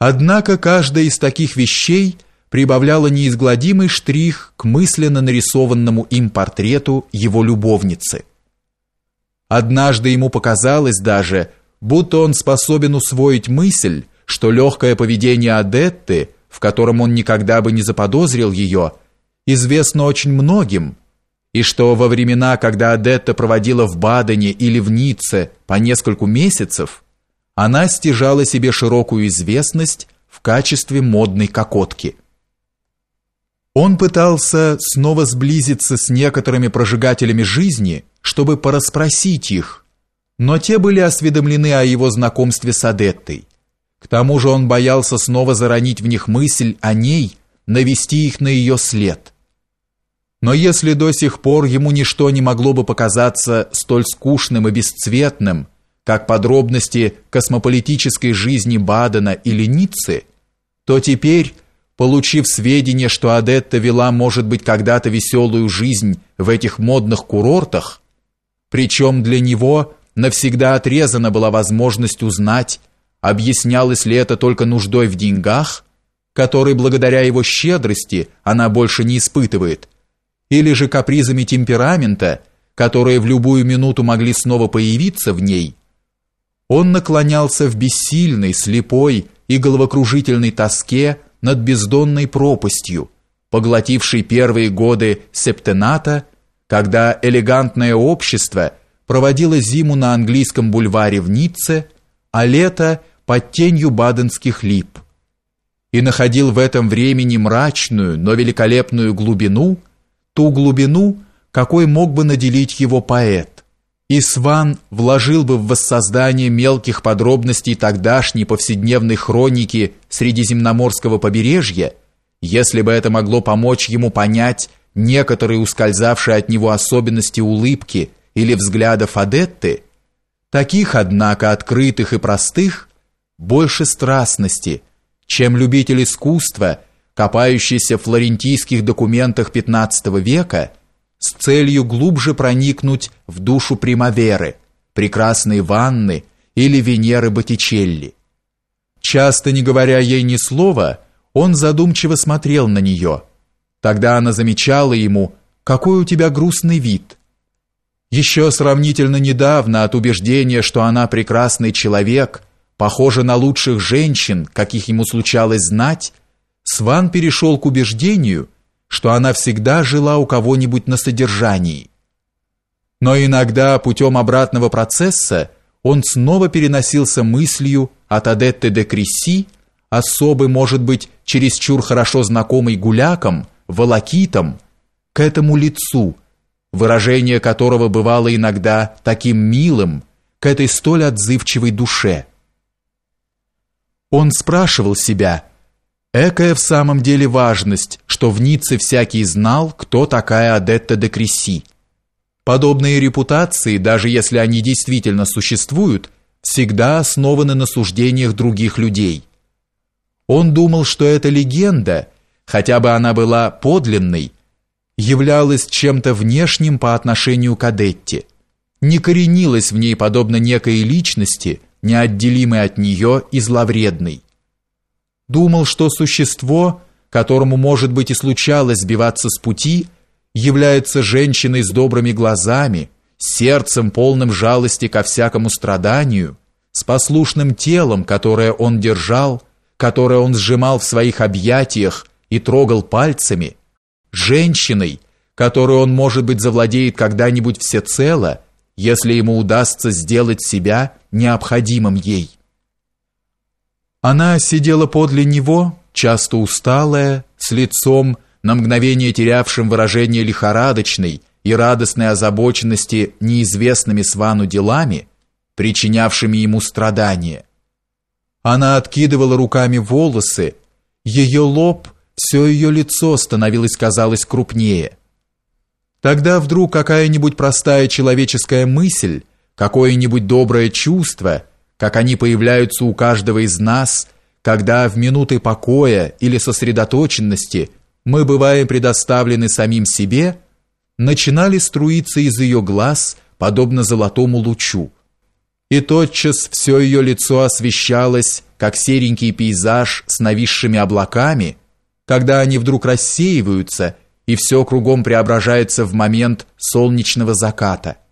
Однако каждая из таких вещей прибавляла неизгладимый штрих к мысленно нарисованному им портрету его любовницы. Однажды ему показалось даже, будто он способен усвоить мысль, что легкое поведение Адетты, в котором он никогда бы не заподозрил ее, известно очень многим, и что во времена, когда Адетта проводила в Бадене или в Ницце по нескольку месяцев, она стяжала себе широкую известность в качестве модной кокотки. Он пытался снова сблизиться с некоторыми прожигателями жизни, чтобы порасспросить их, но те были осведомлены о его знакомстве с Адеттой. К тому же он боялся снова заронить в них мысль о ней, навести их на ее след. Но если до сих пор ему ничто не могло бы показаться столь скучным и бесцветным, как подробности космополитической жизни Бадена или Ниццы, то теперь, получив сведения, что Адетта вела, может быть, когда-то веселую жизнь в этих модных курортах, причем для него навсегда отрезана была возможность узнать, объяснялось ли это только нуждой в деньгах, которой благодаря его щедрости она больше не испытывает, или же капризами темперамента, которые в любую минуту могли снова появиться в ней – он наклонялся в бессильной, слепой и головокружительной тоске над бездонной пропастью, поглотившей первые годы септената, когда элегантное общество проводило зиму на английском бульваре в Ницце, а лето под тенью баденских лип. И находил в этом времени мрачную, но великолепную глубину, ту глубину, какой мог бы наделить его поэт и Сван вложил бы в воссоздание мелких подробностей тогдашней повседневной хроники Средиземноморского побережья, если бы это могло помочь ему понять некоторые ускользавшие от него особенности улыбки или взглядов Адетты, таких, однако, открытых и простых, больше страстности, чем любитель искусства, копающийся в флорентийских документах XV века – с целью глубже проникнуть в душу Примаверы, прекрасной Ванны или Венеры Боттичелли. Часто не говоря ей ни слова, он задумчиво смотрел на нее. Тогда она замечала ему, какой у тебя грустный вид. Еще сравнительно недавно от убеждения, что она прекрасный человек, похожа на лучших женщин, каких ему случалось знать, Сван перешел к убеждению – что она всегда жила у кого-нибудь на содержании. Но иногда путем обратного процесса он снова переносился мыслью от Адетты де Кресси, особый, может быть, чересчур хорошо знакомый гулякам, волокитам, к этому лицу, выражение которого бывало иногда таким милым, к этой столь отзывчивой душе. Он спрашивал себя – Экая в самом деле важность, что в Ницце всякий знал, кто такая Адетта де Кресси. Подобные репутации, даже если они действительно существуют, всегда основаны на суждениях других людей. Он думал, что эта легенда, хотя бы она была подлинной, являлась чем-то внешним по отношению к Адетте, не коренилась в ней подобно некой личности, неотделимой от нее и зловредной думал, что существо, которому, может быть, и случалось сбиваться с пути, является женщиной с добрыми глазами, сердцем полным жалости ко всякому страданию, с послушным телом, которое он держал, которое он сжимал в своих объятиях и трогал пальцами, женщиной, которую он, может быть, завладеет когда-нибудь всецело, если ему удастся сделать себя необходимым ей. Она сидела подле него, часто усталая, с лицом, на мгновение терявшим выражение лихорадочной и радостной озабоченности неизвестными Свану делами, причинявшими ему страдания. Она откидывала руками волосы, ее лоб, все ее лицо становилось, казалось, крупнее. Тогда вдруг какая-нибудь простая человеческая мысль, какое-нибудь доброе чувство – как они появляются у каждого из нас, когда в минуты покоя или сосредоточенности мы бываем предоставлены самим себе, начинали струиться из ее глаз, подобно золотому лучу. и тотчас все ее лицо освещалось, как серенький пейзаж с нависшими облаками, когда они вдруг рассеиваются, и все кругом преображается в момент солнечного заката –